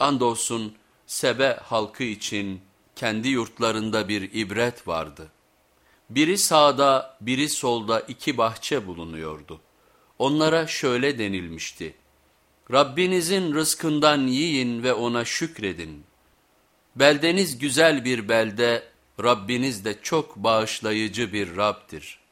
Andolsun Sebe halkı için kendi yurtlarında bir ibret vardı. Biri sağda biri solda iki bahçe bulunuyordu. Onlara şöyle denilmişti. Rabbinizin rızkından yiyin ve ona şükredin. Beldeniz güzel bir belde, Rabbiniz de çok bağışlayıcı bir Rab'dir.''